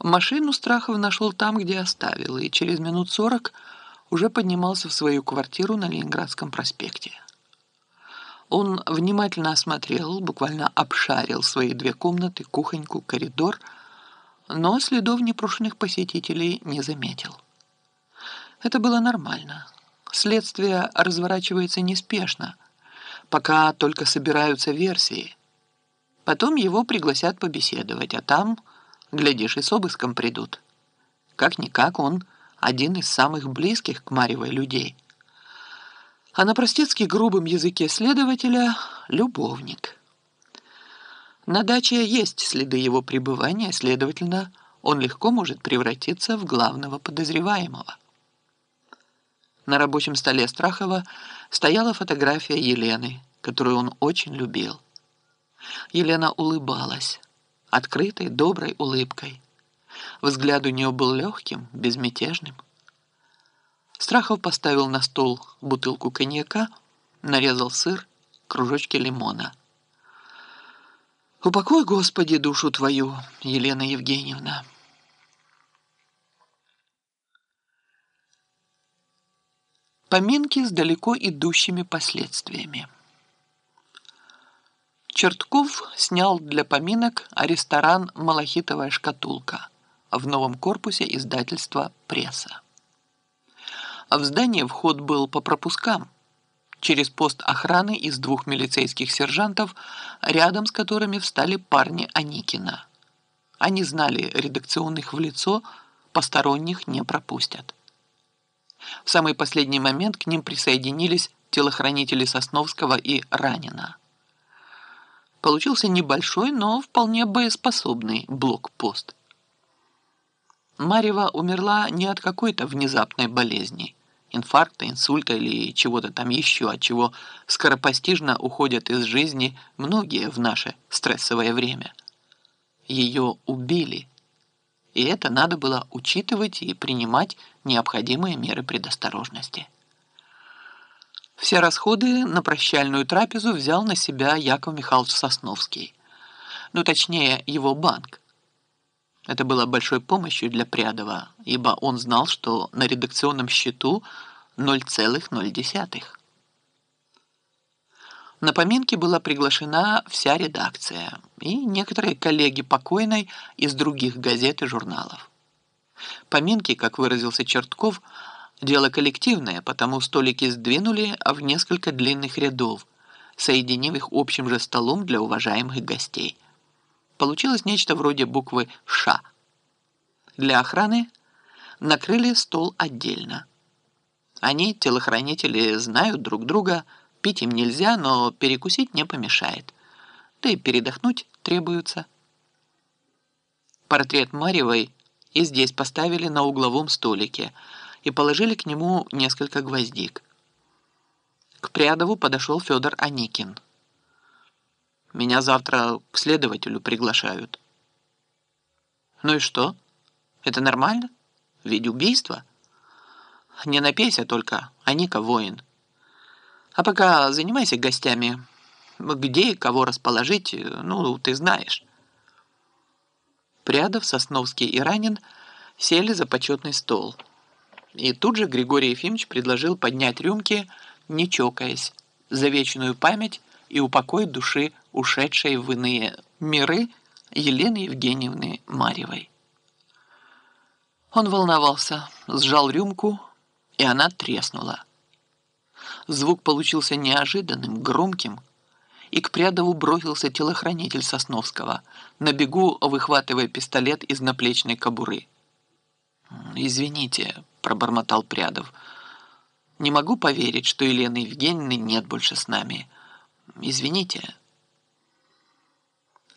Машину Страхов нашел там, где оставил, и через минут сорок уже поднимался в свою квартиру на Ленинградском проспекте. Он внимательно осмотрел, буквально обшарил свои две комнаты, кухоньку, коридор, но следов непрошенных посетителей не заметил. Это было нормально. Следствие разворачивается неспешно, пока только собираются версии. Потом его пригласят побеседовать, а там Глядишь, и с обыском придут. Как-никак он один из самых близких к Марьевой людей. А на простецки грубом языке следователя – любовник. На даче есть следы его пребывания, следовательно, он легко может превратиться в главного подозреваемого. На рабочем столе Страхова стояла фотография Елены, которую он очень любил. Елена улыбалась открытой, доброй улыбкой. Взгляд у нее был легким, безмятежным. Страхов поставил на стол бутылку коньяка, нарезал сыр, кружочки лимона. «Упокой, Господи, душу твою, Елена Евгеньевна!» Поминки с далеко идущими последствиями. Чертков снял для поминок ресторан «Малахитовая шкатулка» в новом корпусе издательства «Пресса». В здание вход был по пропускам, через пост охраны из двух милицейских сержантов, рядом с которыми встали парни Аникина. Они знали редакционных в лицо, посторонних не пропустят. В самый последний момент к ним присоединились телохранители Сосновского и Ранина. Получился небольшой, но вполне боеспособный блокпост. Марева умерла не от какой-то внезапной болезни, инфаркта, инсульта или чего-то там еще, от чего скоропостижно уходят из жизни многие в наше стрессовое время. Ее убили, и это надо было учитывать и принимать необходимые меры предосторожности. Все расходы на прощальную трапезу взял на себя Яков Михайлович Сосновский. Ну, точнее, его банк. Это было большой помощью для Прядова, ибо он знал, что на редакционном счету 0,0. На поминки была приглашена вся редакция и некоторые коллеги покойной из других газет и журналов. Поминки, как выразился Чертков, Дело коллективное, потому столики сдвинули в несколько длинных рядов, соединив их общим же столом для уважаемых гостей. Получилось нечто вроде буквы «Ш». Для охраны накрыли стол отдельно. Они, телохранители, знают друг друга, пить им нельзя, но перекусить не помешает. Да и передохнуть требуется. Портрет Марьевой и здесь поставили на угловом столике – и положили к нему несколько гвоздик. К Прядову подошел Федор Аникин. «Меня завтра к следователю приглашают». «Ну и что? Это нормально? Ведь убийство?» «Не напейся только, Аника воин. А пока занимайся гостями. Где и кого расположить, ну, ты знаешь». Прядов, Сосновский и Ранин сели за почетный стол – и тут же Григорий Ефимович предложил поднять рюмки, не чокаясь, за вечную память и упокой души ушедшей в иные миры Елены Евгеньевны Марьевой. Он волновался, сжал рюмку, и она треснула. Звук получился неожиданным, громким, и к Прядову бросился телохранитель Сосновского, на бегу выхватывая пистолет из наплечной кобуры. «Извините», — пробормотал Прядов. «Не могу поверить, что Елены Евгеньевны нет больше с нами. Извините».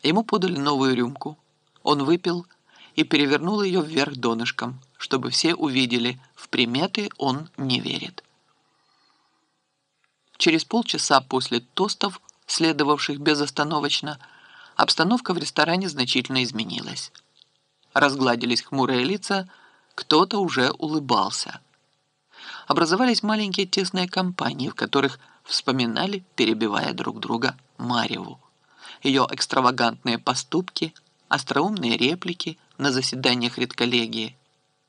Ему подали новую рюмку. Он выпил и перевернул ее вверх донышком, чтобы все увидели, в приметы он не верит. Через полчаса после тостов, следовавших безостановочно, обстановка в ресторане значительно изменилась. Разгладились хмурые лица – кто-то уже улыбался. Образовались маленькие тесные компании, в которых вспоминали, перебивая друг друга, Марьеву. Ее экстравагантные поступки, остроумные реплики – на заседаниях редколлегии,